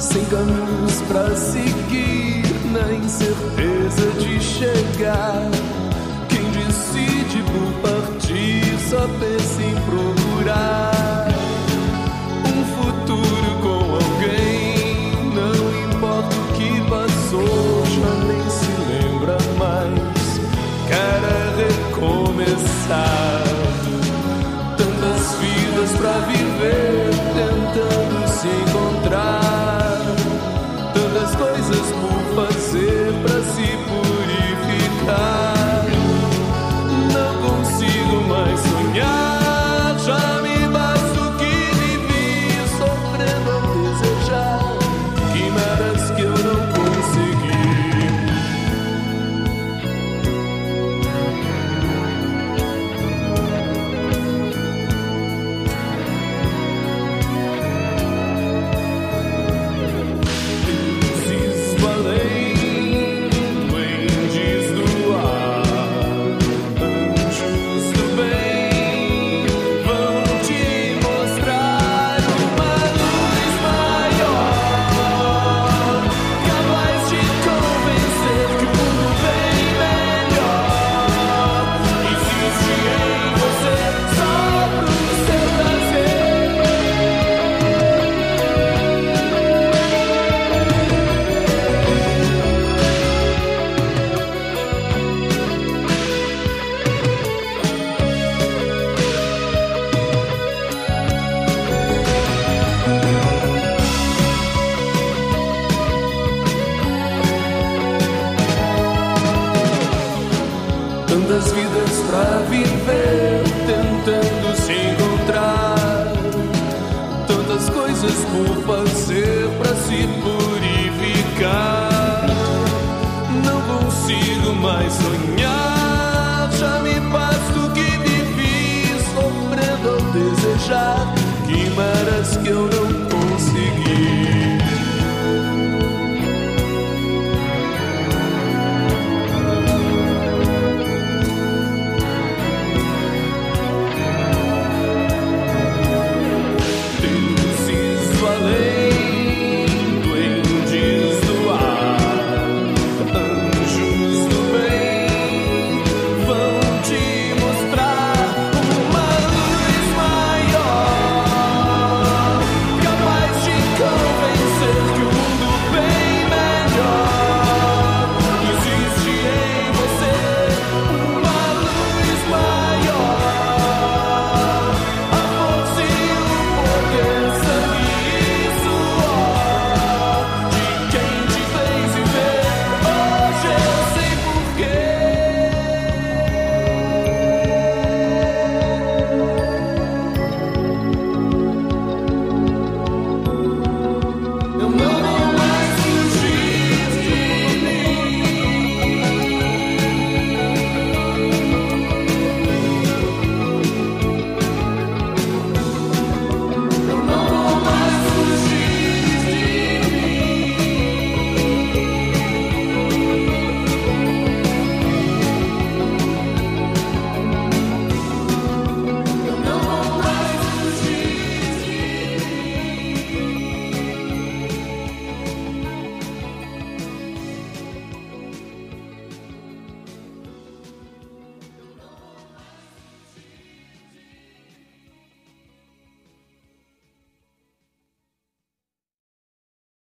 sem caminhos para seguir, na incerteza de chegar. Quem decide por partir só pensa Tantas vidas pra viver, tentando se encontrar. Tantas coisas por fazer pra se purificar. Não consigo mais sonhar. Já me basta o que vivi, sofrendo ao desejar. Que mais